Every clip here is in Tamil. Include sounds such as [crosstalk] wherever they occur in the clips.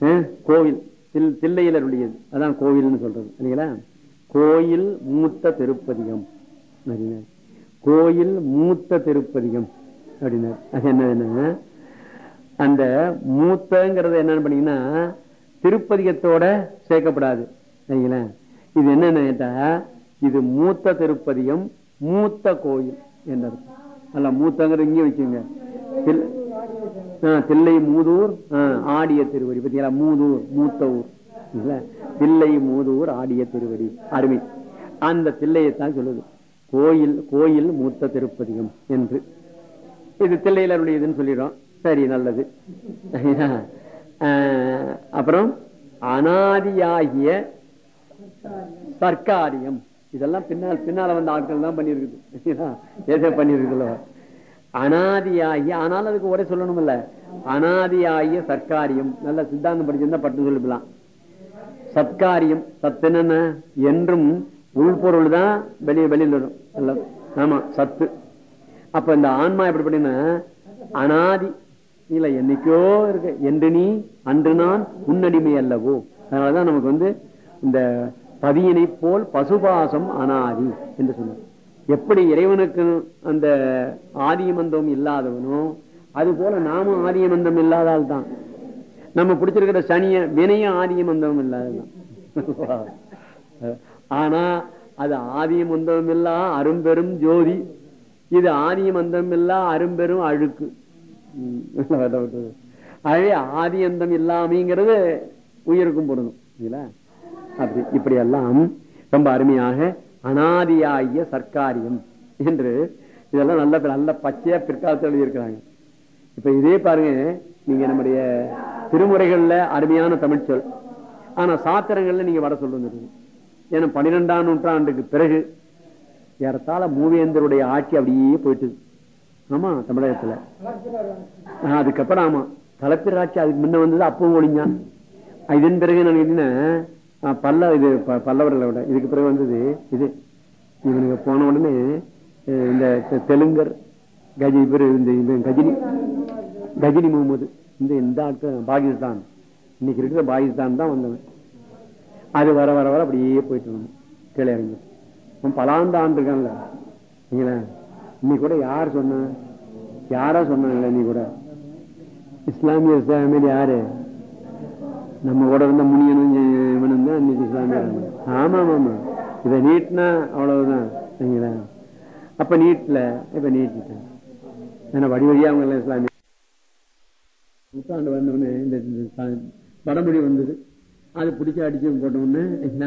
அஹ், கோவில். தில்லையில் அருளியது. அதான் கோவில்னு சொல்றது. இல்லைங்களா கோயில் மூத்த திருப்பதிகம். கோயில் மூத்த திருப்பதிகம். அப்படின்னா அது என்னதுன்னா அந்த மூத்தங்கிறது என்னன்னு பண்ணீங்கன்னா திருப்பதிகத்தோட சேர்க்கப்படாது. சரிங்களா? இது என்னன்னு கேட்டா இது மூத்த திருப்பதிகம் மூத்த கோயில். என்ன அல்ல மூத்தங்கிறது இங்கே வச்சுங்க தில்லை மூதூர் ஆடிய திருவடி. பத்தியா மூதூர் மூத்த ஊர். தில்லை மூதூர் ஆடிய திருவடி. அருமை. அந்த தில்லையைத்தான் சொல்லுது. கோயில் கோயில் மூத்த திருப்பதிகம் என்று. இது தில்லையில் அருளியதுன்னு சொல்லிடும் சரி நல்லது. ஆஹ், அப்புறம் அனாதியாகிய சர்க்காரியம். இதெல்லாம் பின்னால் பின்னால வந்த ஆட்கள் தான் பண்ணிருக்குது ஏதோ பண்ணிருக்குதுல்ல அனாதியாகிய ஆனால் அதுக்கு ஒரே சொல்லணும் இல்ல அனாதியாகிய சர்க்காரியம். நல்ல சித்தாந்தம் படிச்சிருந்தா பட்டு சொல்லிக்கலாம் சத்காரியம் சத்து என்னென்ன என்றும் உள்பொருள் தான் வெளியே வெளியில் வரும். ஆமா சத்து. அப்ப இந்த ஆன்மா எப்படி பண்ணினா அனாதி இல்ல என்னைக்கோ இருக்கு. என்று நீ அன்று நான் உன்னடிமை அல்லவோ. அதனாலதான் நமக்கு வந்து இந்த பதியினை போல் பசுபாசம் அனாதி என்று சொன்னார். எப்படி இறைவனுக்கு அந்த ஆதியமந்தம் இல்லாதவனோ அது போல நாமும் ஆதியமந்தம் இல்லாதால் தான் நம்ம பிடிச்சிருக்கிற சனிய வினைய ஆதியமந்தம் இல்லாததான். ஆனா அது ஆதியமந்தம் இல்லா அரும்பெரும் ஜோதி. இது ஆதியமந்தம் இல்லா அரும்பெரும் அழுக்கு. ம், அழே ஆதியந்தம் இல்லாமைங்கிறது உயிருக்கும் பொருந்தும் இல்ல? அப்படி இப்படி எல்லாம் ரொம்ப அருமையாக அனாதியாகிய சர்க்காரியம் என்று இதெல்லாம் நல்ல நல்ல பச்சையா பிற்காலத்தில் எழுதியிருக்கிறாங்க. இப்ப இதே பாருங்க நீங்க நம்முடைய திருமுறைகள்ல அருமையான தமிழ் சொல். ஆனா சாத்திரங்கள்ல நீங்க வர சொல்லுங்க ஏன்னா பன்னிரெண்டாம் நூற்றாண்டுக்கு பிறகு ஏறத்தாழ மூவேந்தருடைய ஆட்சி அப்படியே போயிட்டு ஆமா தமிழகத்துல. ஆஹ், அதுக்கப்புறம் ஆமா கலப்பிர ஆட்சி அதுக்கு முன்ன வந்தது அப்பவும் ஒழிஞ்சான் இதன் பிறகு நான் என்ன பல்ல இது ப- பல்லவர்களை விட இதுக்கு பிறகு வந்தது இது. இவனுக்கு போன உடனே இந்த தெலுங்கர் கஜி பேர் இந்த இந்த கஜினி கஜினி முகமது இந்த இந்த ஆட்கள் பாகிஸ்தான். இன்னைக்கு இருக்கிற பாகிஸ்தான் தான் வந்தவன். அது வர வர வர அப்படியே போயிட்டு இருந்தோம் கீழே இறங்கி அவன் பலாந்த ஆண்டு இருக்கான்ல. நீங்களா? இன்னைக்கு கூட யார் சொன்ன? யாரா சொன்னாங்களே நீ கூட? இஸ்லாமிய இஸ்லாமியர் யாரு? நம்ம கூட இருந்த முனியனும் இவனும் தான் இன்னைக்கு இஸ்லாமியர். ஆமா ஆமா இதை நீட்னா அவ்வளவுதான். சரிங்களா? அப்ப நீட்ல இப்ப நீட்டிட்டேன். ஏன்னா வழி வழியா அவங்க எல்லாம் இஸ்லாமிய நூற்றாண்டு வந்தவொடனே இந்த வடமொழி வந்தது. அது பிடிச்சி அடிச்சு போட்ட உடனே என்ன?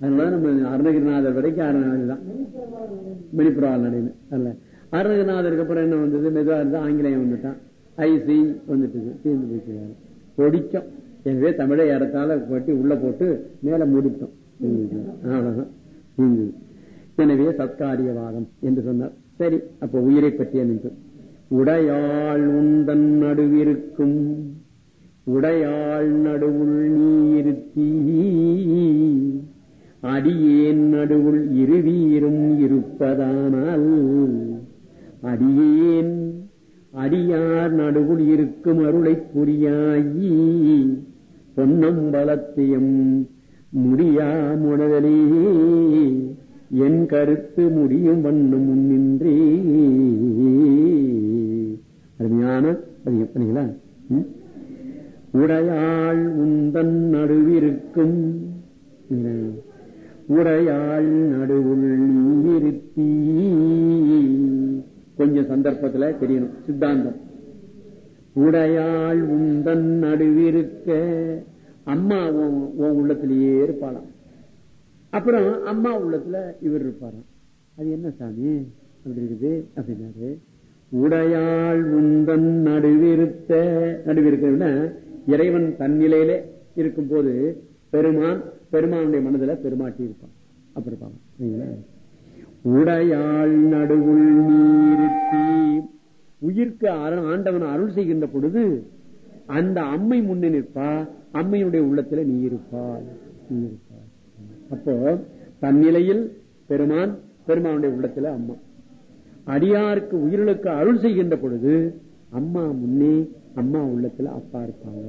அதனால நம்ம அருணகிரிநாதர் வரைக்கும் அருணகிரி தான். மணிப்புரால் நடைன்னு அல்ல. அருணகிரிநாதருக்கு அப்புறம் என்ன வந்தது? மெதுவா இருந்தா ஆங்கிலேயம் வந்துட்டான். ஐசி வந்துட்டு தீர்ந்து போயிட்டு பொடிக்கும் எனவே தமிழை இடத்தால போட்டு உள்ள போட்டு மேல மூடிட்டோம். அவ்வளவுதான். எனவே சத்காரியவாதம் என்று சொன்னார். சரி அப்ப உயிரை பற்றிய நின்று உடையாள் உந்தன் நடுவிருக்கும். உடையாள் நடுவுள் நீ இருத்தி அடியேன் நடுவுள் இருவீரும் இருப்பதானால் அடியேன் அடியார் நடுவுள் இருக்கும் அருளை புரியாயி பொன்னம்பலத்தையும் முடியா முடதலே என் கருத்து முடியும் வண்ணம் முன்னின்றி அருமையான பதியம் சரிங்களா? உடையாள் உந்தன் நடுவிருக்கும். உடையாள் நடுவுள் கொஞ்சம் சந்தர்ப்பத்துல தெரியணும். சித்தாந்தம். உடையாள் உந்தன் நடுவிருக்க. அம்மா உன் உன் உள்ளத்திலேயே இருப்பாளாம். அப்புறம் அம்மா உள்ளத்துல இவர் இருப்பாராம். அது என்ன சாமி? அப்படி இருக்குது. அப்படின்னாரு. உடையாள் உந்தன் நடுவிருத்த நடுவிருக்கிறதுனா இறைவன் தன்னிலையில இருக்கும் போது பெருமான் பெருமானுடைய மனதுல பெருமாட்டி இருப்பான். அப்படி இருப்பாங்க. சரிங்களா? உடையாள் நடுவுள் நீருத்தி உயிர்க்கு ஆண்டவன் அருள் செய்கின்ற பொழுது அந்த அம்மை முன்னே நிற்பா. அம்மையுடைய உள்ளத்துல நீ இருப்பாய். நீ இருப்பாய். அப்போ தன்னிலையில் பெருமான் பெருமானுடைய உள்ளத்துல அம்மா. அடியாருக்கு உயிர்களுக்கு அருள் செய்கின்ற பொழுது அம்மா முன்னே அம்மா உள்ளத்துல அப்பா இருப்பாங்க.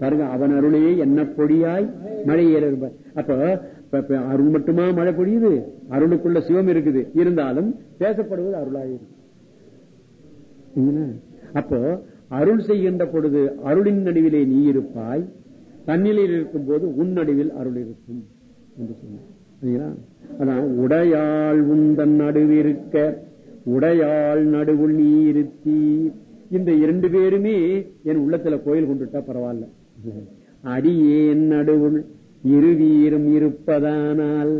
பாருங்க அவன் அருளே என்ன பொடியாய் மழை ஏற அப்ப அருள் மட்டுமா மழை பொழியுது? அருளுக்குள்ள சிவம் இருக்குது. இருந்தாலும் பேசப்படுவது அருளாயிருக்கும் அப்போ அருள் செய்கின்ற பொழுது அருளின் நடுவிலே நீ இருப்பாய் தன்னிலையில் இருக்கும் போது உன் நடுவில் அருள் இருக்கும் என்று சொன்னார். அதான் உடையாள் உந்தன் நடுவிருக்க உடையாள் நடுவுள் நீ இருத்தி இந்த இரண்டு பேருமே என் உள்ளத்துல கோயில் கொண்டுட்டா பரவாயில்ல. அடியேன் நடுவுள் இருவீரும் இருப்பதானால்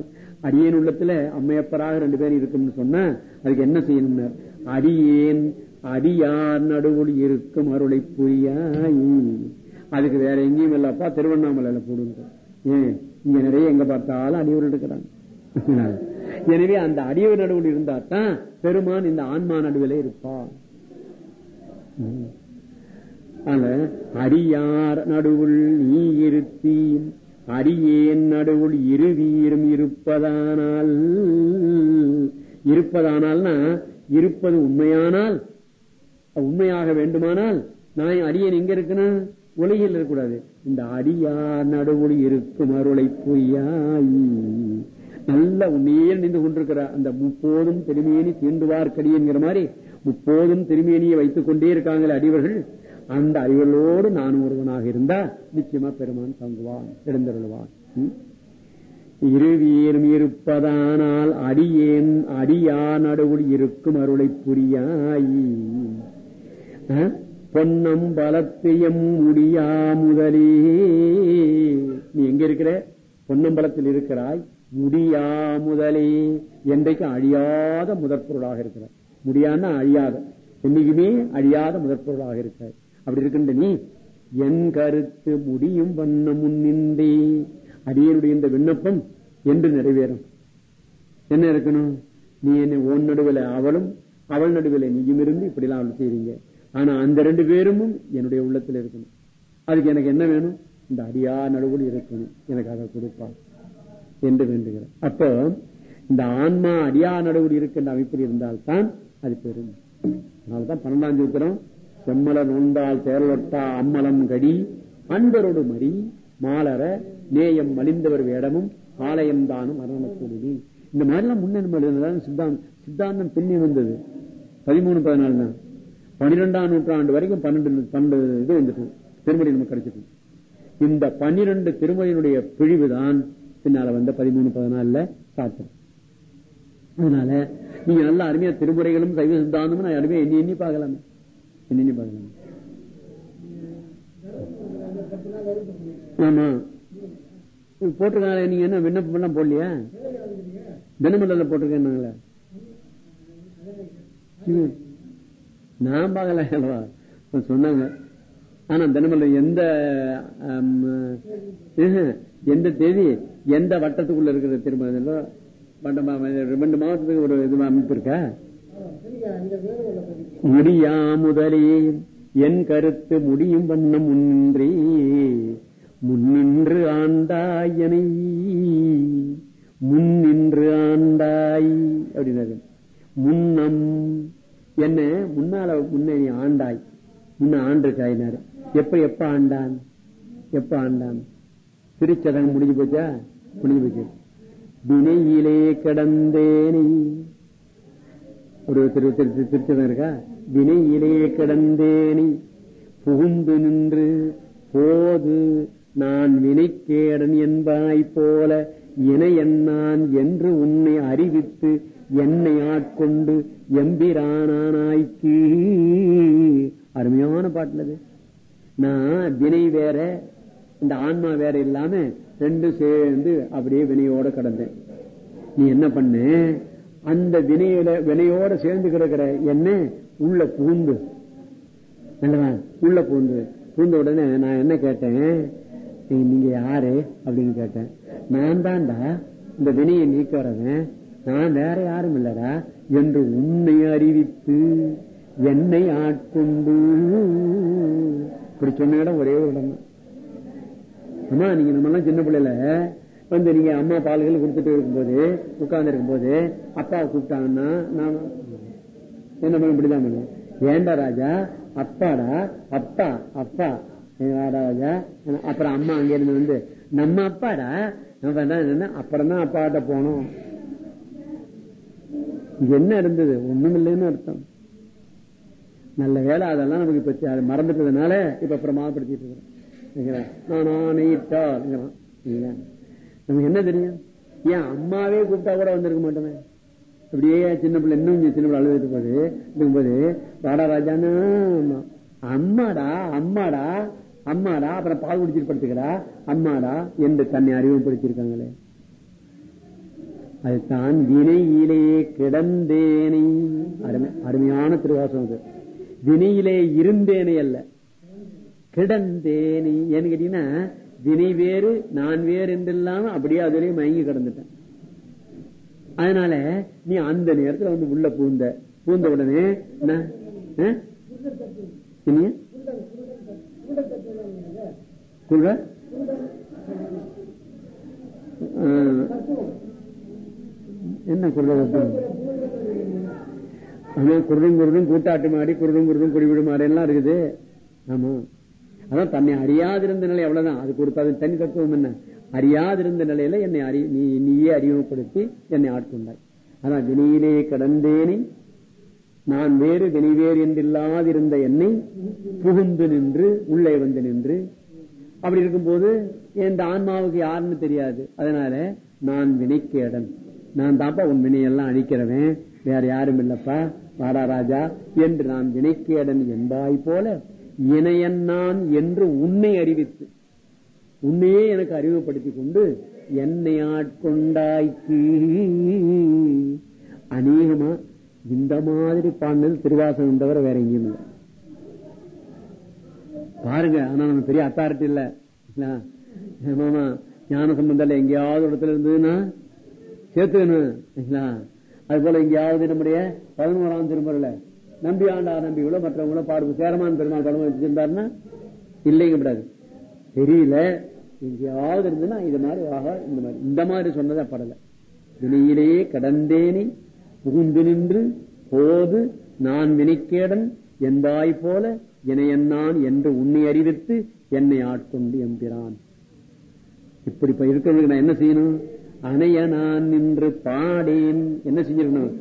அடியேன் உள்ளத்துல அம்மையப்பராக ரெண்டு பேரும் இருக்கும்னு சொன்ன அதுக்கு என்ன செய்யணும்னா அடியேன் அடியார் நடுவுள் இருக்கும் அருளை புரியாய். அதுக்கு வேற எங்கேயும் இல்லப்பா திருவண்ணாமலையில போடுங்க. ஏன்? இங்க நிறைய எங்க பார்த்தாலும் அடியூர் இருக்கிறாங்க. எனவே அந்த அடியூர் நடுவில் இருந்தாத்தான் பெருமான் இந்த ஆன்மா நடுவில் இருப்பார். அடியார் நடுவுள் நீ இருத்தி அடியேன் நடுவுள் இருவீரும் இருப்பதானால் இருப்பதானால்னா இருப்பது உண்மையானால் உண்மையாக வேண்டுமானால் நான் அடியன் எங்க இருக்கணும் உலகில் இருக்கக்கூடாது. இந்த அடியார் நடுவுள் இருக்கும் அருளை பொய்யாய். நல்ல உண்மையே நின்று கொண்டிருக்கிற அந்த முப்போதும் திருமேனி தீண்டுவார் கடியங்கிற மாதிரி முப்போதும் திருமேனியை வைத்துக் கொண்டே இருக்காங்களே அடிவர்கள். அந்த அறிவர்களோடு நான் ஒருவனாக இருந்தா நிச்சயமா பெருமான் தங்குவான் எழுந்தருள்வான். இருவீரும் இருப்பதானால் அடியேன் அடியா நடுவுள் இருக்கும் அருளை புரியாய் பொன்னம் பலத்தையும் முடியா முதலே. நீ எங்க இருக்கிற? பொன்னம்பலத்தில் இருக்கிறாய். முடியா முதலே. என்றைக்கு அழியாத முதற்பொருளாக இருக்கிறார் முடியான்னா அழியாத. என்னைக்குமே அழியாத முதற்பொருளாக இருக்கிறார் அப்படி இருக்கின்ற நீ என் கருத்து முடியும் வண்ண முன்னின்றே அடியனுடைய இந்த விண்ணப்பம் என்று நிறைவேறும். என்ன இருக்கணும்? நீ என்ன உன் நடுவில் அவளும் அவள் நடுவில் நீயும் இருந்து இப்படிலாம் அவள் செய்றீங்க. ஆனா அந்த ரெண்டு பேரும் என்னுடைய உள்ளத்தில் இருக்கணும். அதுக்கு எனக்கு என்ன வேணும்? இந்த அடியா நடுவில் இருக்கணும். எனக்கு அதை கொடுப்பார் என்று வேண்டுகிறேன் அப்போ இந்த ஆன்மா அடியா நடுவில் இருக்கின்ற அமைப்பில் இருந்தால்தான் அது பெரும். அதனால்தான் பன்னெண்டாம் சூத்திரம் செம்மல நோண்டால் தேரலொட்டா அம்மலம் கடி அன்பரோடு மறி மாலர நேயம் மலிந்தவர் வேடமும் ஆலயம் தானும் மரணத்தொழிலி இந்த மாதிரிலாம் முன்னே சித்தாந்தம் சித்தாந்தம் பின்னி வந்தது பதிமூணு பதினாலு தான் பனிரெண்டாம் நூற்றாண்டு வரைக்கும் பன்னெண்டு பன்னெண்டு இது வந்துட்டு திருமணி நமக்கு கிடைச்சிட்டு இந்த பன்னிரண்டு திருமணியினுடைய பிழிவு தான் பின்னால வந்த பதிமூணு பதினாலுல சாத்திரம் அதனால நீங்க நல்ல அருமையா திருமுறைகளும் சைவ சித்தாந்தமும் நான் அருமையா எண்ணி எண்ணி பார்க்கலாமே. எண்ணி எண்ணி பார்க்கலாமே. ஆமா. போட்டிருக்காங்க நீங்க என்ன விண்ணப்பம் எல்லாம் போடலையா? தினமண்டல போட்டிருக்கேன்னாங்களே. நான் பார்க்கல சொன்னாங்க. ஆனா தினமல்ல எந்த எந்த தேதி எந்த வட்டத்துக்குள்ள இருக்கிற திருமணம் ரெண்டு மாவட்டத்துக்கு ஒரு இது அமைப்பு இருக்கா முடியா முதலே என் கருத்து முடியும் வண்ணம் முன்னின்றே முன்னின்று ஆண்டாயனை முன்னின்று ஆண்டாய் அப்படின்னாரு. முன்னம் என்ன முன்னால முன்ன நீ ஆண்டாய். முன்ன ஆண்டிருக்காயினாரு. எப்ப எப்ப ஆண்டான்? எப்ப ஆண்டான்? திருச்சடங்கு முடிஞ்சு போச்சா? முடிஞ்சு போச்சு. வினையிலே கிடந்தேனை. ஒரு திரு திரு திருச்சதம் இருக்கா? வினையிலே கடந்தேனி. புகுந்து நின்று போது நான் வினைக்கேடன் என்பாய் போல இணை என்னான் என்று உன்னை அறிவித்து என்னை ஆட்கொண்டு எம்பிரானாய்க்கு அருமையான பாட்டுலது நான் வினை வேற இந்த ஆன்மா வேற இல்லாம ரெண்டும் சேர்ந்து அப்படியே வினையோட கடந்தேன். நீ என்ன பண்ணு? அந்த வினையில வினையோட சேர்ந்து கிடக்கிற என்ன? உள்ள பூந்து நல்லவா உள்ள பூந்து பூந்த உடனே நான் என்ன கேட்டேன்? நீங்க யாரு? அப்படின்னு கேட்டேன். நான் தான்டா இந்த வினையை நீக்க வரவன். நான் வேற யாரும் இல்லடா என்று உன்னை அறிவித்து என்னை ஆட்கொண்டு. இப்படி சொன்ன இடம் ஒரே ஒரு இடம் தான் அம்மா நீங்க நம்ம எல்லாம் சின்ன பிள்ளைல வந்து நீங்க அம்மா பால்கள் கொடுத்துட்டு இருக்கும்போது உட்கார்ந்து இருக்கும்போது அப்பாவை கூப்பிட்டாங்கன்னா நான் என்ன பண்ண இப்படிதான் பண்ணுவேன் ஏண்டா ராஜா? அப்பாடா? அப்பா அப்பா. ராஜா. அப்புறம் அம்மா அங்க இருந்து வந்து நம்ம அப்பாடா? நம்ம என்ன அப்புறம் தான் அப்பாட்ட போனோம். என்ன இருந்தது? ஒண்ணும் இல்லைன்னு அர்த்தம். நல்ல வேலை அதெல்லாம் நமக்கு இப்ப மறந்துட்டதுனால இப்ப பிரமாதப்படுத்திட்டு இருக்கிறோம். நமக்கு என்ன தெரியும்? ஏன் அம்மாவே கூப்பிட்டா கூட வந்திருக்க மாட்டேன் அப்படியே சின்ன பிள்ளை இன்னும் சின்ன பிள்ளை அழுதுட்டு போது இருக்கும்போது வாடா ராஜான்னு அம்மாடா அம்மாடா அம்மாடா அப்புறம் பால் குடிச்சிட்டு படுத்துக்கிறா. அம்மாடா என்று தன்னை அது அதுதான் வினையிலே கிடந்தேனை. அருமை அருமையான திருவாசம் அது. வினையிலே இருந்தேனே அல்ல கிடந்தேனை. ஏன்னு கேட்டீங்கன்னா வினை வேறு நான் வேறு என்று இல்லாம அப்படியே அதுலயே மயங்கி கிடந்துட்டேன். அதனால நீ அந்த நேரத்துல வந்து உள்ள பூந்த பூந்த உடனே என்ன குருடம் குருடும் குருடும் கூட்டாட்டு மாடி குருடும் குருடும் குடிவிடு மாடி எல்லாம் இருக்குது. ஆமா. அதான் தன்னை அறியாதிருந்த நிலை அவ்வளவுதான். அது கொடுத்தா தனி தத்துவம் என்ன? அறியாதிருந்த நிலையில என்னை அறி நீ நீயே அறிமுகப்படுத்தி என்னை ஆட்கொண்டாய். அதான் வினையிலே கடந்தேனே நான் வேறு வினை வேறு என்றில்லாதிருந்த என்னை புகுந்து நின்று உள்ளே வந்து நின்று. அப்படி இருக்கும்போது என் ஆன்மாவுக்கு யாருன்னு தெரியாது. அதனால நான் வினைக்கேடன். நான் தாப்பா உன் வினையெல்லாம் அழிக்கிறவன். வேற யாரும் இல்லப்பா. வாடா ராஜா. என்று நான் வினைக்கேடன் என்பாய் போல இணையன்னான் என்று உன்னை அறிவித்து உன்னையே எனக்கு அறிவுப்படுத்திக் கொண்டு என்னை ஆட்கொண்டாய்க்கு. அநேகமா இந்த மாதிரி பாண்டது திருவாசகம் தவிர வேற எங்கேயும் இல்லை. பாருங்க ஆனா நம்ம பெரிய அத்தாரிட்டி இல்ல. ஞான சம்பந்தம் எங்கேயாவது இடத்துல இருந்ததுன்னா சேர்த்துக்கணும் அது போல எங்கேயாவது நம்முடைய பதினோராம் திருமுறையில நம்பி ஆண்டா நம்பிகளோ மற்றவங்களோ பாடு சேரமான் பெருமாள் கடமை வச்சிருந்தாருன்னா இல்லைங்க கூடாது. தெரியல. எங்கேயாவது இருந்துன்னா இது மாதிரி ஆக இந்த மாதிரி. இந்த மாதிரி சொன்னதா படல. வினையிலேயே கடந்தேனே புகுந்து நின்று போது நான் வினைக்கேடன் என்பாய் போல இணையன்னான் என்று உன்னை அறிவித்து என்னை ஆட்கொண்டு எம்பிரான். இப்படி இருக்கிறதுக்கு நான் என்ன செய்யணும்? அணைய நான் நின்று பாடேன். என்ன செஞ்சிருக்கணும்?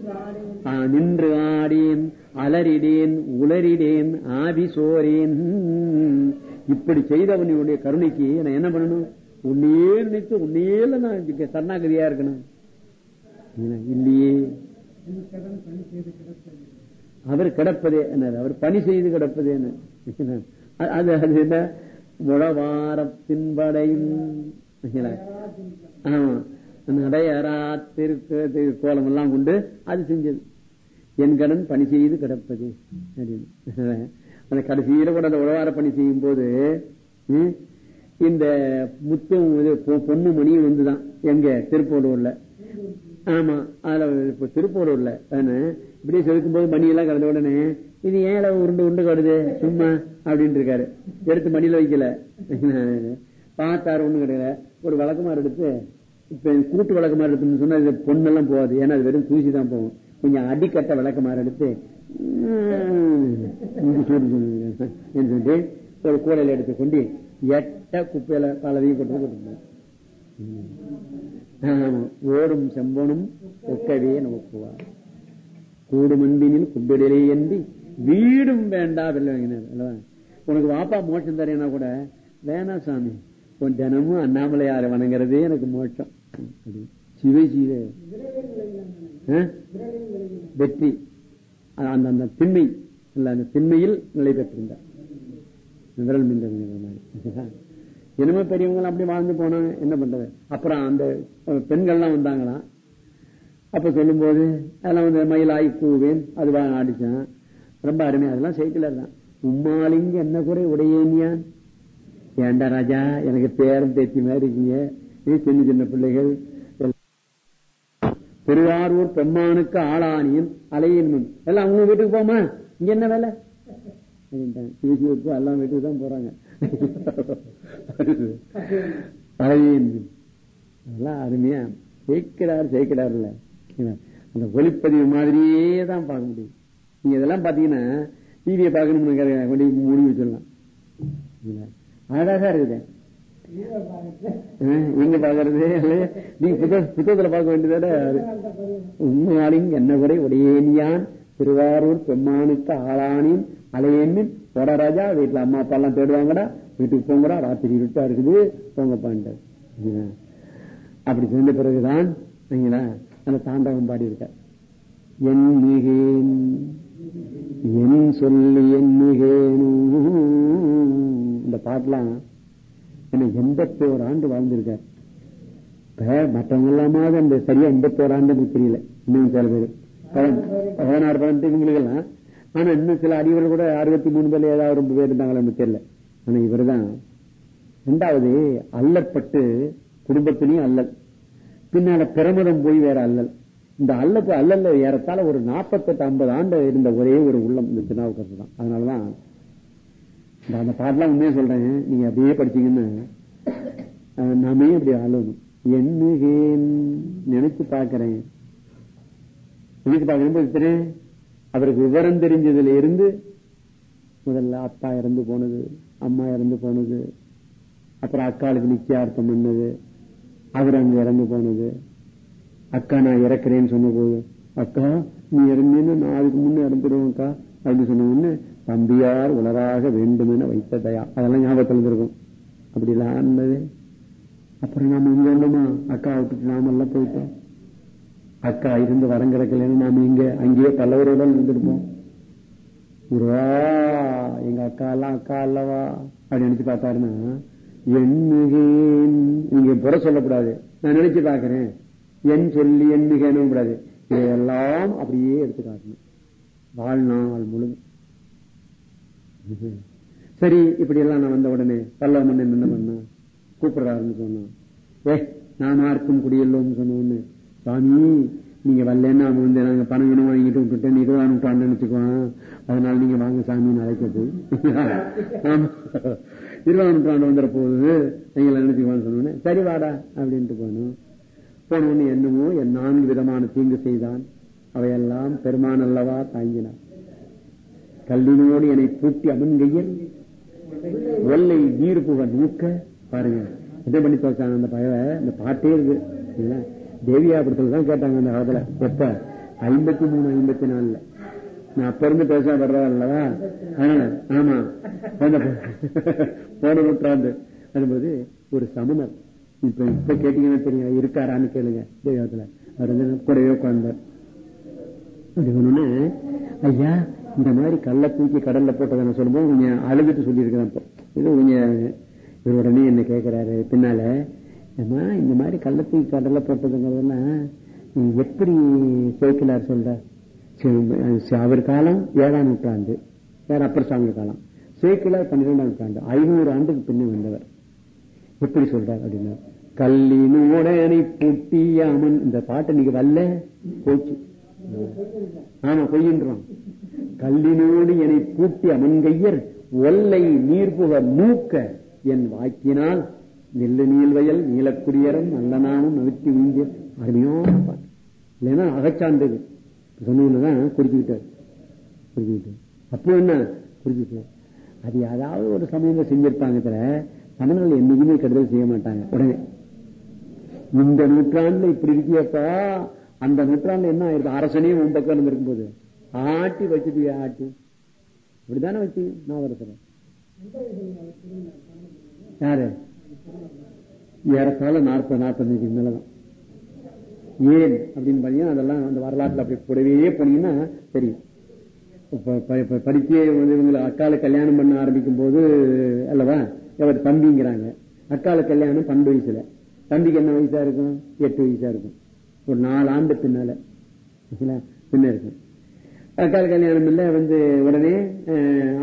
நின்று ஆடேன் அலறிடேன் உளறிடேன் ஆவி சோரேன். இப்படி செய்தவனுடைய கருணைக்கு நான் என்ன பண்ணணும்? உன்னையே நினைத்து உன்னையே நான் சரணாகதியா இருக்கணும். இல்லையே. அவர் கிடப்பதே என்ன அவர் பணி செய்து கிடப்பதே என்ன? அது அது என்ன? முழவாரத்தின் படையும் ஆமா. நடையறா திருக்கு கோலம் எல்லாம் கொண்டு அது செஞ்சது. என் கடன் பணி செய்து கிடப்பது. அப்படின்னு. அந்த கடைசியில கூட அந்த உழவார பணி செய்யும் போது இந்த முத்தும் பொண்ணு மணியும் வந்துதான். எங்க? திருப்பூரூர்ல ஆமா. அதுல திருப்பூரூர்ல இப்படியே செதுக்கும் போது மணி எல்லாம் கலந்த உடனே இது ஏன் உருண்டு உருண்டு கடுது? சும்மா அப்படின்னு இருக்காரு. எடுத்து மணியில வைக்கல. [laughs] பார்த்தாரு ஒண்ணு கிடையாது ஒரு விளக்கமாறு எடுத்து இப்ப கூட்டு விளக்கமாறு எடுத்துன்னு சொன்னா இது பொண்ணெல்லாம் போகாது. ஏன்னா அது வெறும் தூசி தான் போகும். கொஞ்சம் அடிக்கட்ட விளக்கு மாதிரி எடுத்து சொல்லிட்டு ஒரு கூடையில எடுத்து கொண்டு எட்ட குப்பையில பலதையும் கொண்டு போட்டு ஓடும் செம்பனும் ஒக்கவே நோக்குவார். கூடும் அன்பினில் குப்பிடலே என்று வீடும் வேண்டா வெள்ள உனக்கு வாப்பா மோட்சம் தரேன்னா கூட வேணா சாமி உன் தினமும் அண்ணாமலையாரை வணங்குறதே எனக்கு மோட்சம். சிவை சிவ வெற்றி. அந்த அந்த திண்மை. அந்த திண்மையில் நிலை பெற்றிருந்தார். விரல் மின்ற இனிமே [laughs] பெரியவங்க அப்படி வாழ்ந்து போனாங்க என்ன பண்றது? அப்புறம் அந்த பெண்கள்லாம் வந்தாங்களாம். அப்ப சொல்லும் போது அதெல்லாம் வந்து மயிலாய் கூவேன். அது ஆடிச்சான். ரொம்ப அருமையா அதெல்லாம் சைக்கிள் தான். உம்மாலிங்க என்ன குறை உடையேனியா ஏண்டா ராஜா எனக்கு பேரம் தேத்தி மாதிரி இருக்கீங்க. சின்ன சின்ன பிள்ளைகள். திருவாரூர் பெம்மானுக்கு ஆளானியும் அலையின் எல்லாம் அவங்க வீட்டுக்கு போமா? இங்க என்ன வேலை? சிவசிவருக்கு எல்லாம் வீட்டுக்கு தான் போறாங்க. அலையின் அதெல்லாம் அருமையா சேர்க்கிறார் சேர்க்கிறார்ல அந்த ஒளிப்பதிவு மாதிரியே தான் பார்க்க முடியும். நீங்க இதெல்லாம் பாத்தீங்கன்னா டிவியை பார்க்கணும்னு கொண்டு முடிவு வச்சிடலாம். அழகா இருக்குது. எங்க பாக்குறது நீ புத்தகத்துல பார்க்க வேண்டியதானே உண்மையாளின் என்ன குறை? உடையேனியான் திருவாரூர் பெம்மானுக்கு ஆளானின் அலையேன்மின் ராஜா வீட்டுல அம்மா அப்பா எல்லாம் தேடுவாங்கடா. வீட்டுக்கு போங்கடா ராத்திரி இருட்டா இருக்குது. போங்க பாண்ட. அப்படி சொன்ன பிறகுதான் சரிங்களா, அந்த தாண்டவம் பாடி இருக்க என் மிகேன் என் சொல்லி என் மிகேனும் இந்த பாட்டெல்லாம் எண்பத்தோரு ஆண்டு வாழ்ந்திருக்கார். மற்றவங்க எல்லாமாவது அந்த சரியா எண்பத்தோரு ஆண்டு தெரியல இன்னும் சில பேர். பதினாறு பதினெட்டு இவங்களுக்கு எல்லாம் ஆனா இன்னும் சில அறிவுகள் கூட அறுபத்தி மூணு பேர்ல ஏதாவது ரொம்ப பேர் இருந்தாங்களா எனக்கு தெரியல. ஆனா இவர்தான். ரெண்டாவது அல்லற்பட்டு குடும்பத்திலையும் அல்லல். பின்னால பிரமதம் போய் வேற அல்லல். இந்த அல்லப்பு அல்லல்ல ஏறத்தால ஒரு நாற்பத்தெட்டு ஐம்பது ஆண்டு இருந்த ஒரே ஒரு உள்ளம் இந்த திருநாவுக்கரசு தான். அதனாலதான் நான் அந்த பாட்டெல்லாம் உண்மையா சொல்றேன். நீங்க அப்படியே படிச்சீங்கன்னா நாமே அப்படி ஆளணும். என்னுகேன் நினைச்சு பாக்குறேன் நினைச்சு பாக்குறேன் அவருக்கு விவரம் தெரிஞ்சதுல இருந்து முதல்ல அப்பா இறந்து போனது அம்மா இறந்து போனது அப்புறம் அக்காளுக்கு நிச்சயார்த்தம் பண்ணது அவர் அங்க இறந்து போனது. அக்கா நான் இறக்குறேன்னு சொன்ன போது அக்கா நீ இறந்தேன்னு நான் அதுக்கு முன்ன இறந்துடுவேன்க்கா அப்படின்னு சொன்ன உடனே தம்பியார் உலராக வேண்டும் என வைத்த தயா. அதெல்லாம் ஞாபகத்தில் இருந்திருக்கும் அப்படி இருந்தது. அப்புறம் நாம இங்க வந்தோமா? அக்கா விட்டுட்டு நாம எல்லாம் போயிட்டோம். அக்கா இருந்து வரம் கிடக்கலன்னு நாம இங்க அங்கேயே பல்லவரோட இருந்திருப்போம். உருவா எங்க அக்கா எல்லாம் அக்கா அல்லவா? அப்படி நினைச்சு பார்த்தாருன்னா எண்ணுகேன் நீங்க புற சொல்லக்கூடாது. நான் நினைச்சு பாக்குறேன் என் சொல்லி எண்ணுகேனும் கூடாது. இதையெல்லாம் அப்படியே எடுத்து காட்டணும் வாழ்நாள் முழுது சரி இப்படி எல்லாம் நான் வந்த உடனே பல்லவ மன்னன் என்ன பண்ணா? கூப்பிடுறாருன்னு சொன்னான் ஏ நான் ஆர்க்கும் குடியல்லோம்னு சொன்ன உடனே சாமி நீங்க வரலன்னா அவன் வந்து நாங்க பணம் கணம் வாங்கிட்டு விட்டுட்டேன். இருபதாம் நூற்றாண்டு நினைச்சுக்குவான் அதனால நீங்க வாங்க சாமின்னு அழைக்கிறது. [laughs] இருபதாம் நூற்றாண்டு வந்துட போகுது நீங்க நினைச்சுக்குவான்னு சொன்னோடனே சரி வாடா அப்படின்ட்டு போனோம். போன உடனே என்னமோ என் நான்கு விதமான தீங்கு செய்தான். அவையெல்லாம் பெருமான் அல்லவா தாங்கினான். கல்லினோடு என்னை பூட்டி அமன்கையில் ஒல்லை நீர் புக நூக்க பாருங்க. என்ன பண்ணி தோச்சாங்க அந்த பய இந்த பாட்டே இருக்கு. தேவியா படத்துல தான் கேட்டாங்க அந்த காலத்துல. எப்ப? ஐம்பத்தி மூணு ஐம்பத்தி நாலுல. நான் அப்ப இருந்து பேச வர்றதா இல்லவா ஆமா. போன நூற்றாண்டு. அதுபோது ஒரு சமணர் இப்ப இப்ப கேட்டீங்கன்னா தெரியும் இருக்காரான்னு கேளுங்க. தேவியாபுரத்துல அவர் வந்து கூடவே உட்கார்ந்தார். அப்படி ஒண்ணு ஐயா இந்த மாதிரி கல்ல தூக்கி கடல்ல போட்டதை நான் சொல்லும்போது கொஞ்சம் அழுதுட்டு சொல்லியிருக்கிறேன் இப்போ இது கொஞ்சம் இவர் உடனே என்ன கேட்கிறாரு பின்னால ஏன்னா இந்த மாதிரி கல்ல தூக்கி கடல்ல போட்டதுங்கிறதெல்லாம் எப்படி சேர்க்கலார் சொல்ற? சரி, அவர் காலம் ஏழாம் நூற்றாண்டு. வேற அப்பர் சாமி காலம். சேக்கிலார் பன்னிரெண்டாம் நூற்றாண்டு. ஐநூறு ஆண்டுக்கு பின்ன வந்தவர். எப்படி சொல்றார் அப்படின்னா கல்லினோடனை புட்டியாமன் இந்த பாட்டை நீங்க வல்ல போச்சு. ஆமா பொய்யின்றான் கல்லினோடு என்னை பூட்டி அமன்கையர் ஒல்லை நீர்புக மூக்க என் வாக்கினால். நெல்லு நீள்வயல் நீலக்குடியரும் நல்ல நாமும் நிறுத்தி உந்திய அருமையான பாட்டு. இல்லைன்னா அகச்சார்ந்தது சொன்னதுதான் குறிச்சுக்கிட்டார் குறிச்சுக்கிட்டு அப்போ என்ன? குறிச்சுக்கிட்டு அது யாராவது ஒரு சமயம் செஞ்சிருப்பாங்க தவிர தமிழர்கள் என்னைக்குமே கெடுதல் செய்ய மாட்டாங்க. உடனே இந்த நூற்றாண்டுல இப்படி இருக்கியப்பா? அந்த நூற்றாண்டுல என்ன ஆயிருக்கு? அரசனே உன் பக்கம் இருக்கும்போது ஆட்டி வச்சுட்டு ஆட்டி? இப்படிதானே வச்சு நான் யாரு? ஏறத்தாழ நாற்பது நாற்பத்தஞ்சுக்கு மேலதான். ஏன்? அப்படின்னு பாத்தீங்கன்னா அதெல்லாம் அந்த வரலாற்றுல அப்படி கூடவே போனீங்கன்னா தெரியும். இப்ப படிச்சே வந்து இவங்களை அக்கால கல்யாணம் பண்ண ஆரம்பிக்கும் போது அல்லவா? அவர் தம்பிங்கிறாங்க. அக்கால கல்யாணம் பன்னெண்டு வயசுல. தம்பிக்கு என்ன வயசா இருக்கும்? எட்டு வயசா இருக்கும். ஒரு நாலு ஆண்டு பின்னால. பின்ன இருக்கும். அக்கால கல்யாணம் இல்ல வந்து உடனே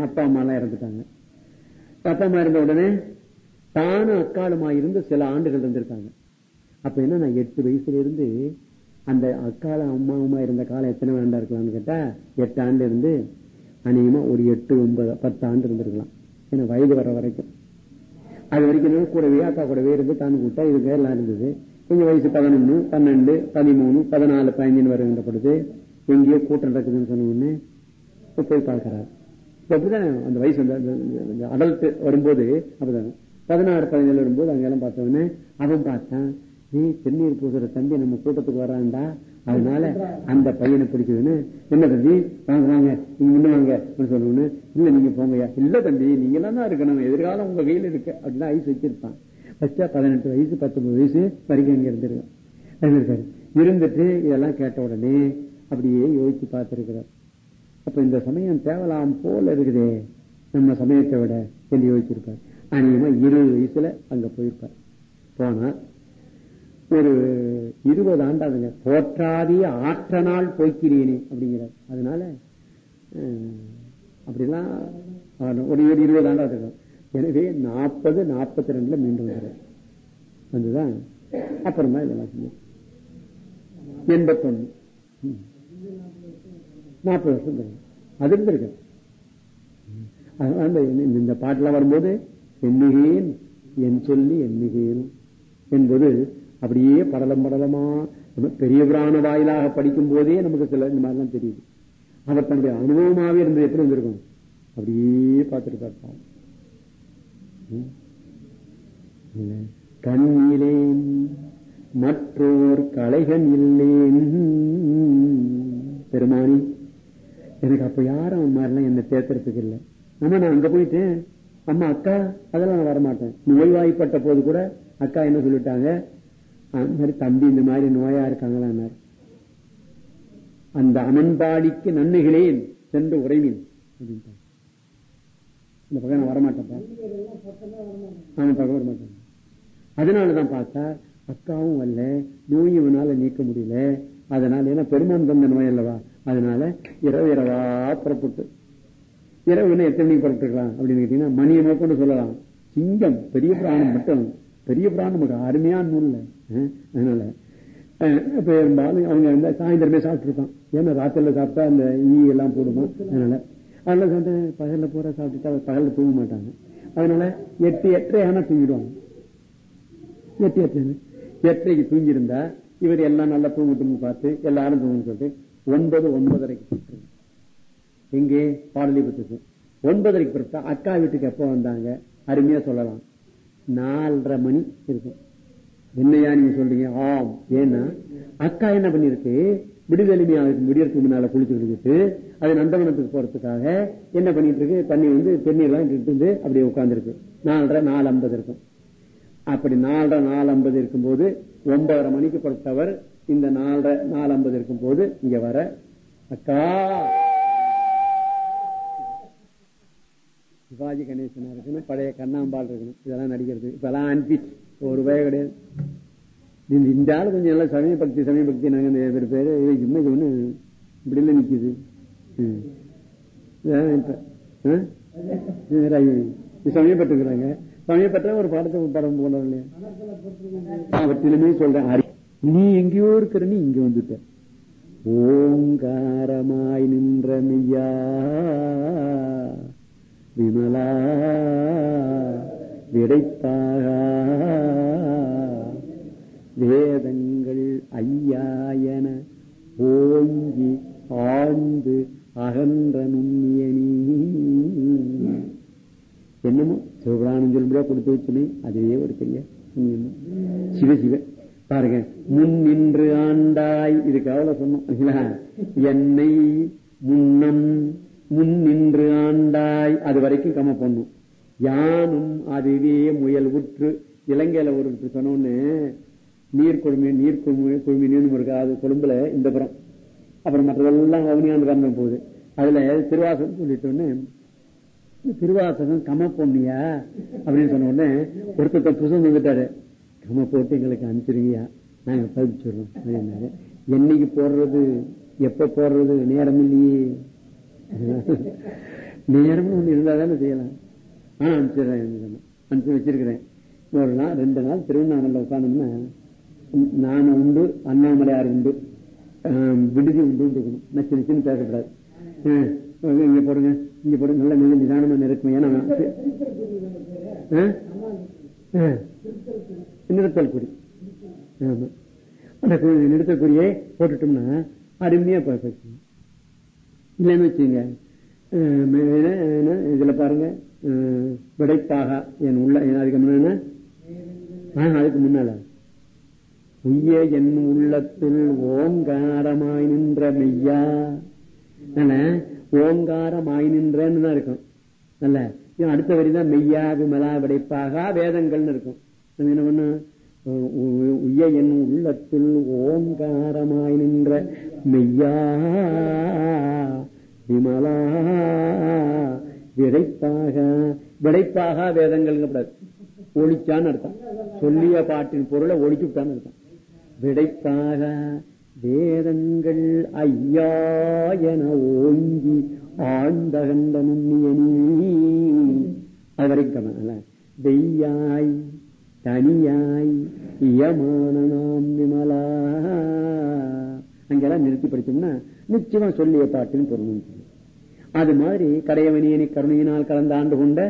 அப்பா அம்மா எல்லாம் இறந்துட்டாங்க. அப்பா அம்மா இருந்த உடனே தானும் அக்காலுமா இருந்து சில ஆண்டுகள் இருந்திருக்காங்க. அப்ப என்ன நான் எட்டு வயசுல இருந்து அந்த அக்கால அம்மாவுமா இருந்த காலம் எத்தனை ஆண்டா இருக்கலாம்னு கேட்டா எட்டு ஆண்டு இருந்து அநேகமா ஒரு எட்டு ஒன்பது பத்து ஆண்டு இருந்திருக்கலாம். ஏன்னா வயது வர வரைக்கும். அது வரைக்கும் கூடவே அக்கா கூடவே இருந்து தான் கூட்டா இதுக்கு எல்லாம் இருந்தது. கொஞ்சம் வயசு பதினொன்னு பன்னெண்டு பதிமூணு பதினாலு பதினஞ்சு வருகின்ற பொழுது எங்கேயோ கூட்டம் நடக்குதுன்னு சொன்ன உடனே போய் பார்க்கிறார். இப்ப அப்படிதான் அந்த வயசு அந்த அடல்ட் வரும்போது அப்படிதான். பதினாறு பதினேழு வரும்போது அங்க எல்லாம் பார்த்தவொடனே அவன் பார்த்தான். நீ திருநீர் பூசுற தம்பி நம்ம கூட்டத்துக்கு வர்றான்டா அதனால அந்த பையனை பிடிக்குதுன்னு என்ன தம்பி வாங்க வாங்க நீங்க முன்ன வாங்க. சொல்லணும்னு இல்ல நீங்க போங்கய்யா. இல்ல தம்பி நீங்க எல்லாம் தான் இருக்கணும். எதிர்காலம் உங்க கையில இருக்கு. அப்படின்னா ஐஸ் வச்சிருப்பான். ஃபர்ஸ்டா பதினெட்டு வயசு பத்தொன்பது வயசு வரைக்கும் இங்க இருந்திருக்கான். இருக்காரு இருந்துட்டு இதெல்லாம் கேட்ட உடனே அப்படியே யோசிச்சு பார்த்திருக்கிறார். அப்ப இந்த சமயம் தேவலாம் போல இருக்குதே நம்ம சமயத்தை விட சொல்லி யோசிச்சிருப்பார். அநேகமா இருபது வயசுல அங்க போயிருப்பார். போனா ஒரு இருபது ஆண்டாதுங்க போற்றாதே ஆற்ற நாள் போய்க்கிறேனே அப்படிங்கிறார். அதனால அப்படிலாம் ஒரு ஒரு இருபது ஆண்டா இருக்கும். எனவே நாற்பது நாற்பத்தி ரெண்டுல மீண்டும் வந்துடுறார் வந்துதான் அப்புறமா இதெல்லாம் எண்பத்தொன்னு. நாற்பது வருஷம் தரும் அது இருந்திருக்கு இந்த பாட்டுல வரும்போது எண்ணுகேன் என் சொல்லி எண்ணுகேன் என்பது அப்படியே படலம் படலமா பெரிய புராண வாயிலாக படிக்கும் போதே நமக்கு சில இந்த மாதிரிலாம் தெரியுது. அவர் தன்னுடைய அனுபவமாவே இருந்தது எப்படி வந்திருக்கும் அப்படியே பார்த்துட்டு பார்ப்பான். கண்ணிலேன் மற்றோர் கலைகள் இல்லேன். பெருமானி எனக்கு அப்ப யாரும் மாதிரிலாம் என்ன சேர்த்துறதுக்கு இல்லை. ஆமா நான் அங்க போயிட்டேன். அம்மா அக்கா அதெல்லாம் நான் வரமாட்டேன். நோய்வாய்ப்பட்ட போது கூட அக்கா என்ன சொல்லிட்டாங்க? அந்த மாதிரி தம்பி இந்த மாதிரி நோயா இருக்காங்களா? அந்த அமன்பாடிக்கு நன்மைகளேன் சென்று உறைவின். அப்படின்ட்டாங்க. இந்த பக்கம் நான் வரமாட்டேன்ப்பா. ஆமா பக்கம் வரமாட்டேன். அதனாலதான் பார்த்தா அக்காவும் வரல நோய் இவனால நீக்க முடியல. அதனால ஏன்னா பெருமான் தந்த நோய் அல்லவா? அதனால இரவு இரவா புறப்பட்டு என்ன எத்தனை மணிக்கு புறப்பட்டுக்கலாம் அப்படின்னு கேட்டீங்கன்னா மணியை நோக்கொண்டு சொல்லலாம். சிங்கம் பெரிய பிராணம் மட்டும் பெரிய பிராணம் நமக்கு அருமையான நூல்ல. அதனால பெரும்பாலும் அவங்க வந்து சாயந்தரமே சாப்பிட்டுருப்பான். ஏன்னா ராத்திரில சாப்பிட்டா அந்த ஈ எல்லாம் போடுமா அதனால அதனால சாப்பிட்டு பகல்ல போற சாப்பிட்டுட்டா பகல்ல தூங்க மாட்டாங்க அதனால எட்டு எட்டரை ஆனா தூங்கிடுவாங்க எட்டு எட்டு எட்டரைக்கு தூங்கி இருந்தா இவர் எல்லாம் நல்லா தூங்கட்டும்னு பார்த்து எல்லாரும் தூங்கன்னு சொல்லிட்டு ஒன்பது ஒன்பதரைக்கு எங்கே பாடலிபுத்துக்கு ஒன்பதரைக்கு பிறப்பா அக்கா வீட்டுக்கு எப்போ வந்தாங்க? அருமையா சொல்லலாம். நாலரை மணி இருக்கும் என்னையா நீங்க சொல்றீங்க? ஆம். ஏன்னா அக்கா என்ன பண்ணிருக்கு? விடுதலைமையா முடியறதுக்கு முன்னால குளிச்சு விடுக்கிட்டு அது நந்தவனத்துக்கு போறதுக்காக என்ன பண்ணிட்டு இருக்கு? தண்ணி வந்து தண்ணீர்லாம் இருந்து அப்படியே உட்கார்ந்துருக்கு. நாலரை நாலு ஐம்பது இருக்கும். அப்படி நாலரை நாலு ஐம்பது இருக்கும்போது ஒன்பதரை மணிக்கு பொறுத்தவர் இந்த நாலரை நாலு ஐம்பது இருக்கும் போது இங்க வர அக்கா. சிவாஜி கணேசனா இருக்கணும் பழைய கண்ணாம்பால் இருக்கணும். இதெல்லாம் நடிக்கிறது. இப்பெல்லாம் அன்பிட் ஒரு ரூபாய் கிடையாது. இந்த ஆள் கொஞ்சம் நல்லா சமய பக்தி சமய பக்தி நாங்க பேர். பேரு சும்மா ஒண்ணு. இப்படி இல்லை நிக்குது. சமயப்பட்டுக்கிறாங்க. சமயப்பட்ட ஒரு பாடத்தை படம் போனோம் இல்லையா அவற்றிலுமே சொல்றேன் நீ எங்கேயோ இருக்கிற நீ இங்க வந்துட்ட. ஓங்காரமாய் நின்ற மெய்யா. விமலா. விடைத்தாக. வேதங்கள் ஐயாயன ஓங்கி ஆழ்ந்து அகன்ற நுண்ணியனி என்னமோ சிவபுராணம் சொல்லுபடியா கொடுத்து வச்சுனே அதுவே ஒரு பெரிய சிவ சிவ பாருங்க முன் நின்று ஆண்டாய் இதுக்கு அவ்வளவு சொன்னோம் என்னை முன்னம் முன் நின்று ஆண்டாய் அது வரைக்கும் கம பண்ணும் யானும் அதுவே முயல் உற்று இலங்கையில ஒரு சொன்னோன்னு நீர் கொழுமை நீர் கொழுமை கொழுமை நீர் இருக்கு அது கொழும்புல இந்த புறம் அப்புறம் மற்றதெல்லாம் அவனியாண்டு காரணம் போகுது அதுல திருவாசகம் சொல்லிட்டோன்னு திருவாசகம் கம பொண்ணியா அப்படின்னு சொன்ன உடனே ஒருத்தர் புதுசம் வந்துட்டாரு கம போட்டு எங்களுக்கு அனுப்பிச்சிருங்கயா நாங்க பதிச்சுடுறோம் அப்படின்னாரு என்னைக்கு போடுறது எப்ப போடுறது நேரம் இல்லையே நேரம் ஒண்ணு இருந்தா தானே செய்யலாம் ஆனா அனுப்பிச்சிடுறேன் அனுப்பிச்சு வச்சிருக்கிறேன் ஒரு நாள் ரெண்டு நாள் திருவண்ணாமலை உட்காந்தோம்னா நான் உண்டு அண்ணாமலையார் உண்டு. விடுதி உண்டு இருக்கணும் நச்சு நச்சுன்னு பேசக்கூடாது இங்க போடுங்க இங்க போடுங்க நல்ல மிக நிதானமா இருக்கும் ஏன்னா நிறுத்தல் குறி. ஆமா. அந்த நிறுத்தல் குறியை போட்டுட்டோம்னா அருமையா பேசணும் இல்லைன்னு வச்சுங்க என்ன- இதுல பாருங்க. அஹ் என் உள்ள அதுக்கு முன்ன ஆஹ், அதுக்கு முன்னால. உய்ய என் உள்ளத்தில் ஓங்காரமாய் நின்ற மெய்யா. ஓங்காரமாய் நின்றன்னு தான் இருக்கும். அல்ல அடுத்த வரிதான் மெய்யா விமலா விடைப்பாக வேதங்கள்னு இருக்கும். என்ன பண்ண உய்ய என் உள்ளத்தில் ஓங்காரமாய் நின்ற மெய்யா. விமலா விடைப்பாக விடைப்பாக வேதங்கள் ஒழிச்சான்னு அர்த்தம். சொல்லிய பாட்டின் பொருளை ஒழிச்சு விட்டான்னு அர்த்தம். விடைப்பாக வேதங்கள் ஐயா என ஓங்கி ஆழ்ந்தகண்ட நுண்ணியனி அது வரைக்கும் வெய்யாய் தனியாய் இயமான நாம் விமலா. அங்கெல்லாம் நிறுத்தி படிச்சோம்னா நிச்சயமா சொல்லிய பாட்டுன்னு பொருள் அது மாதிரி கடையவனியனை கருணையினால் கலந்து ஆண்டு கொண்ட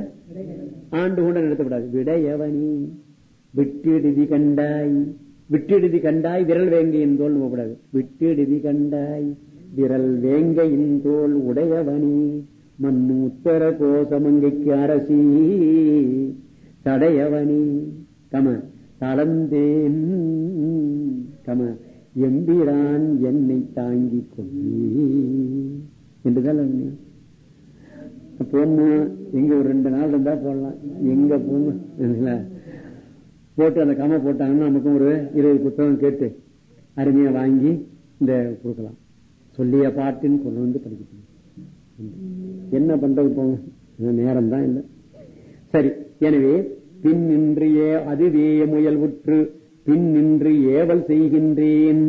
ஆண்டு கொண்ட நிறுத்தப்படாது. விடையவனி விட்டிடுதி கண்டாய் விட்டிடுதி கண்டாய் விரல் வேங்கையின் தோல் கூடாது விட்டிடுதி கண்டாய் விரல் வேங்கையின் தோல் உடையவனி. மண்ணு உத்தர கோசமங்கைக்கு அரசி தடையவனி. கம தளந்தேன் கம எம்பிரான் என்னை தாங்கிக் கொள்ளி என்றுதான் போடணும் எங்க ஒரு ரெண்டு நாள் இருந்தா போடலாம். எங்க போடணும் போட்டு அந்த கம போட்டாங்கன்னா நமக்கும் ஒரு இருபது புத்தகம் கேட்டு அருமையா வாங்கி இந்த கொடுக்கலாம். சொல்லிய பாட்டுன்னு கொண்டு வந்து படிக்கணும் என்ன பண்றது போங்க நேரம் தான் இல்லை. சரி எனவே பின் நின்று ஏ அதுவே முயல்வுற்று பின் நின்று ஏவல் செய்கின்றேன்.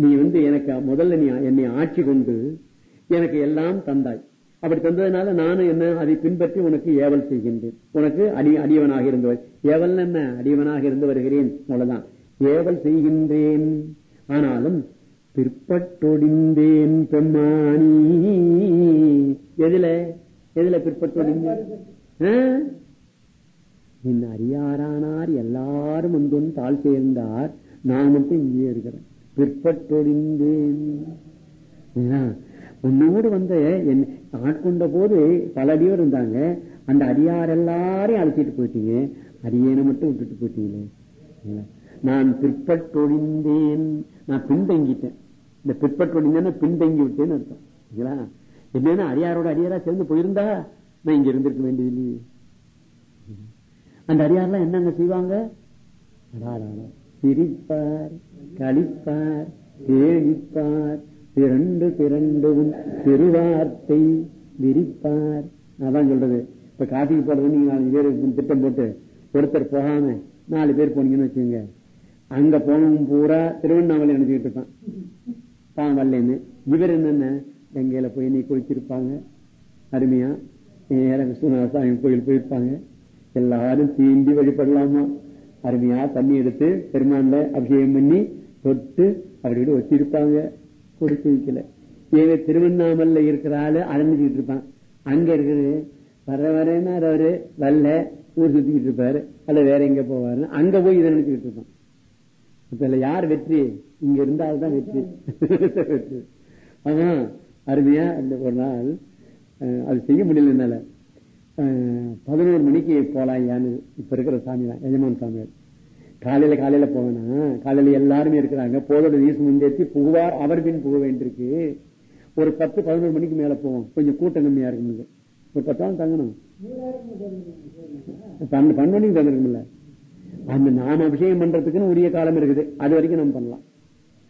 நீ வந்து எனக்கு முதல்ல நீ என்னை ஆட்சி கொண்டு எனக்கு எல்லாம் தந்தாய். அப்படி தந்ததுனால நானும் என்ன அதை பின்பற்றி உனக்கு ஏவல் செய்கின்றேன். உனக்கு அடி அடியவனாக இருந்து ஏவல் என்ன? அடியவனாக இருந்து வருகிறேன். அவ்வளவுதான். ஏவல் செய்கின்றேன். ஆனாலும் பிற்பட்டொடிந்தேன் பெம்மானி. எதுல? எதுல பிற்பட்டொடிந்தேன்? என் அரியாரானார் எல்லாரும் வந்து தாழ் சேர்ந்தார் நான் மட்டும் இங்கே இருக்கிறேன். பிற்பட்டொடிந்தேன். உன்னோடு வந்த என் ஆட்கொண்ட போது பல அடியோர் இருந்தாங்க. அந்த அடியார் எல்லாரையும் அழைச்சிட்டு போயிட்டீங்க. அரியனை மட்டும் விட்டுட்டு போயிட்டீங்களே. நான் பிற்பட்டொழிந்தேன். நான் பின்தங்கிட்டேன். இந்த பிற்பட்டொழிந்தேன்னா பின்தங்கி விட்டேன்னு அர்த்தம். சரிங்களா என்னன்னா அடியாரோட அடியாரா சேர்ந்து போயிருந்தா நான் இங்க இருந்திருக்க வேண்டியது அந்த அடியாரெல்லாம் என்னங்க செய்வாங்க? சிரிப்பார் கழிப்பார் தேடிப்பார் திரண்டு திரண்டும் திருவார்த்தை விரிப்பார். அதான் சொல்றது. இப்ப காசிக்கு போறது நீங்க நாலு பேர் திட்டம் போட்டு ஒருத்தர் போகாம நாலு பேர் போனீங்கன்னு வச்சுக்கோங்க. அங்க போனவங்க பூரா திருவண்ணாமலை நினைச்சுக்கிட்டு இருப்பான். தான் வரலன்னு. இவர் என்னென்ன? எங்கையில போய் நீ குளிச்சிருப்பாங்க. அருமையா. நேர விஸ்வநாசாமி கோயில் போயிருப்பாங்க. எல்லாரும் தீண்டி வழிபடலாமா? அருமையா தண்ணி எடுத்து பெருமாண்ட அபிஷேகம் பண்ணி தொட்டு அப்படி வச்சிருப்பாங்க கொடுத்து வைக்கல. ஏவே திருவண்ணாமல்ல இருக்கிற ஆளு அடைஞ்சுக்கிட்டு இருப்பான். அங்க இருக்கிறது வர வரேன்னா அவரு வரல ஊர் சுத்திக்கிட்டு இருப்பாரு. அல்ல வேற எங்க போவாரு அங்க போய் இதை நினைச்சுக்கிட்டு இருப்பான். இப்ப யார் வெற்றி? இங்க இருந்தால்தான் வெற்றி வெற்றி. [laughs] ஆமா அருமையா அந்த ஒரு நாள் அது செய்ய முடியல என்னால. பதினோரு மணிக்கு போலாம் யான்னு இப்ப இருக்கிற சாமி தான் எஜமான் சாமியார். காலையில காலையில போவேனா? காலையில எல்லாருமே இருக்கிறாங்க. போதோட வீசு முந்தேற்றி புகுவார். அவர் பின் புக வேண்டியிருக்கு. ஒரு பத்து பதினோரு மணிக்கு மேல போவோம். கொஞ்சம் கூட்டம் கம்மியா இருக்கும் ஒரு பத்து நாள் தங்கணும். பன்னெண்டு மணிக்கு தந்துருக்கும்ல அந்த நாம அபிஷேகம் பண்றதுக்குன்னு உரிய காலம் இருக்குது. அது வரைக்கும் நம்ம பண்ணலாம்.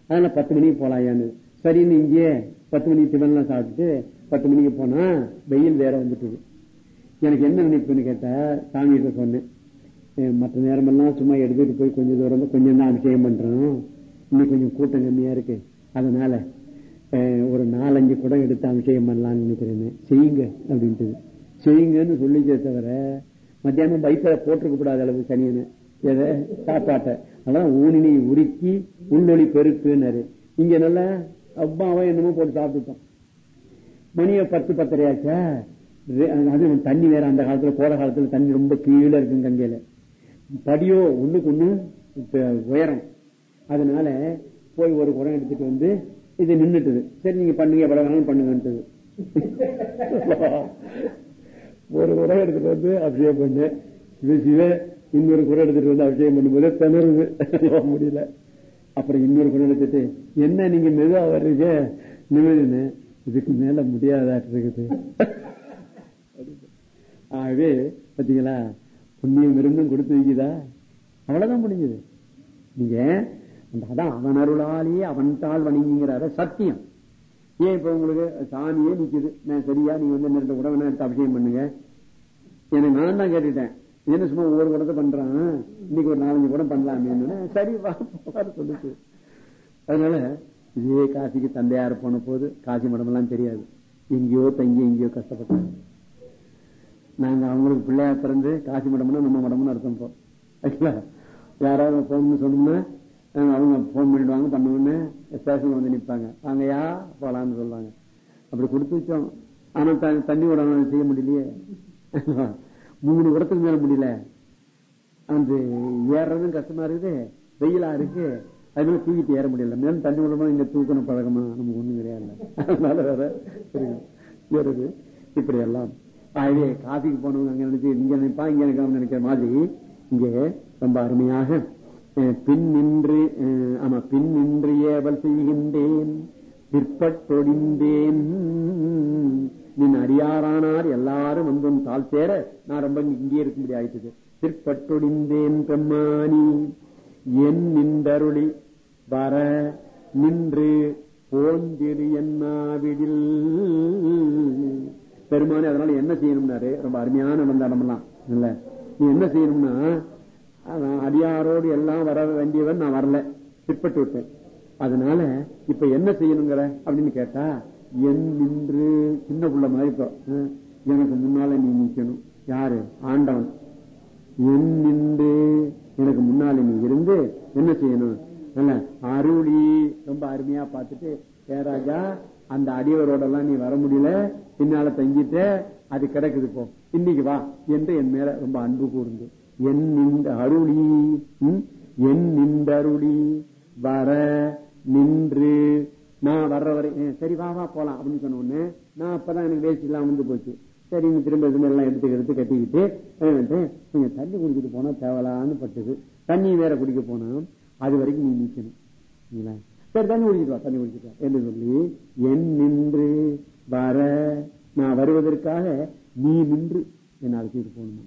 அதனால பத்து மணிக்கு போலாம் ஏன்னு சரின்னு இங்கே பத்து மணிக்கு திவன்லாம் சாப்பிட்டுட்டு பத்து மணிக்கு போனா வெயில் வேற வந்துட்டு எனக்கு என்ன நினைப்புன்னு கேட்டா சாமிகிட்ட சொன்னேன். மற்ற நேரமெல்லாம் சும்மா எடுத்துட்டு போய் கொஞ்சம் தூரம் கொஞ்சம் தான் அபிஷேகம் பண்றோம். இன்னும் கொஞ்சம் கூட்டம் கம்மியா இருக்கு. அதனால ஒரு நாலஞ்சு குடம் எடுத்து அபிஷேகம் பண்ணலாம்னு நினைக்கிறேன்னு செய்யுங்க அப்படின்ட்டு. செய்யுங்கன்னு சொல்லிச்சே தவிர மத்தியானம் பைக்கில போட்டிருக்க கூடாத அளவு சனியனை. எதை? சாப்பாட்டை. அதான் ஊனினை உருக்கி உள்ளொளி பெருக்குன்னாரு. இங்க நல்லா அப்பாவை என்னமோ போட்டு சாப்பிட்டுட்டோம். மணிய பத்து பத்தரையாச்சா? அது தண்ணி வேற அந்த காலத்துல போற காலத்துல தண்ணி ரொம்ப கீழே இருக்கும் கங்கையில படியோ ஒண்ணுக்கு ஒண்ணு உயரம். அதனால போய் ஒரு குடம் எடுத்துட்டு வந்து இது நின்றுட்டுது சரி நீங்க பண்ணுங்க எவ்வளவு வேணாலும் பண்ணுங்கன்றது ஒரு குறை எடுத்துட்டு வந்து அபிஷேகம் பண்ணு. இது சிவ இன்னொரு குடம் எடுத்துட்டு வந்து அபிஷேகம் பண்ணும்போது திணறுது. முடியல. அப்புறம் இன்னொரு குடம் எடுத்துட்டு என்ன நீங்க மெதுவா வர்றீங்க? நிமிடுன்னு இதுக்கு மேல முடியாதாட்டு இருக்குது. ஆகவே பாத்தீங்களா புண்ணியம் விரும்பும் கொடுத்து வைக்குதா? அவ்வளவுதான் முடிஞ்சது. நீங்க அதான் அவன் அருளாலேயே அவன் தாள் வணங்கிங்கிறார. சத்தியம். ஏன் இப்ப உங்களுக்கு சாமியே நிக்குது? நான் சரியா நீங்க வந்து நிறுத்த கூட வேணா எடுத்து அபிஷேகம் பண்ணுங்க. எனக்கு நான் தான் கேட்டுட்டேன். என்ன சும்மா ஒவ்வொரு குடத்தை பண்றான்? இன்னைக்கு ஒரு நாலஞ்சு குடம் பண்ணலாமே சரி சொல்லுச்சு அதனால இதே காசிக்கு தந்தையார் போன போது காசி மடம் எல்லாம் தெரியாது. எங்கேயோ தங்கி எங்கேயோ கஷ்டப்பட்டாங்க. நாங்க அவங்களுக்கு பிள்ளையா பிறந்து காசி மடம்னா நம்ம மடம்னு அர்த்தம் போ. யாராவது போகணும்னு சொன்னோம்னா அவங்க போன் பண்ணிடுவாங்க பண்ணுவோன்னு ஸ்டேஷன் வந்து நிற்பாங்க வாங்கயா போலான்னு சொல்லுவாங்க. அப்படி கொடுத்து வச்சோம். ஆனா தண்ணி விடணும் செய்ய முடியலையே. மூணு இடத்துக்கு மேல முடியல. அந்த ஏறதும் கஷ்டமா இருக்குது வெயிலா இருக்கு. அதுல தூக்கிட்டு ஏற முடியல. மேலும் தண்ணி விடமா இங்க தூக்கணும் பழகமா நமக்கு ஒண்ணும் கிடையாது. அதனால வேற ஏறுது. இப்படி எல்லாம் ஆகவே காசிக்கு போனவங்க அங்க நினைச்சு இங்க நினைப்பா இங்க நினைக்காம நினைக்கிற மாதிரி இங்க ரொம்ப அருமையாக பின் நின்று ஆமா பின் நின்று ஏவல் செய்கின்றேன் பிற்பட்டொடிந்தேன் நின் அடியாரானார் எல்லாரும் வந்தும் தாழ் சேர நான் ரொம்ப இங்கே இருக்கும்படி ஆயிட்டது. பிற்பட்டொடிந்தேன் பெம்மானி என் நின்றருளி வர நின்று போந்திரு என்னாவிடில் பெருமானே அதனால என்ன செய்யணும்னாரு? ரொம்ப அருமையான வந்த இடமெல்லாம் இல்ல. நீ என்ன செய்யணும்னா அடியாரோடு எல்லாம் வர வேண்டியவன் நான் வரல. பிற்பட்டு விட்டேன். அதனால இப்ப என்ன செய்யணுங்கிற? அப்படின்னு கேட்டா என் நின்று சின்ன புள்ள மாதிரி இப்போ எனக்கு முன்னால நீ நிக்கணும். யாரு? ஆண்டவன். என் நின்று எனக்கு முன்னால நீ இருந்து என்ன செய்யணும்? அருளி ரொம்ப அருமையா பார்த்துட்டு ஏராஜா அந்த அடியவரோட எல்லாம் நீ வர முடியல என்னால தங்கிட்ட அது கிடக்குது போ. இன்னைக்கு வா என்று என் மேல ரொம்ப அன்பு கூர்ந்து. என் நின்ற அருளி என் நின்ற அருளி வர நின்று. நான் வர்ற வரை சரி வா வா போலாம் அப்படின்னு சொன்ன உடனே நான் அப்பதான் எனக்கு வேஸ்ட் எல்லாம் வந்து போச்சு. சரி நீ திரும்ப எல்லாம் எடுத்து எடுத்து கட்டிக்கிட்டு நீங்க தண்ணி குடிக்கிட்டு போனா தேவலான்னு பட்டது. தண்ணி வேற குடிக்க போனா அது வரைக்கும் நீ நிக்கணும். சரி தண்ணி குடிச்சிட்டு வா தண்ணி குடிச்சிட்டு என்று சொல்லி என் நின்று வர நான் வருவதற்காக நீ நின்று என்ன அழைச்சிட்டு போகணுமா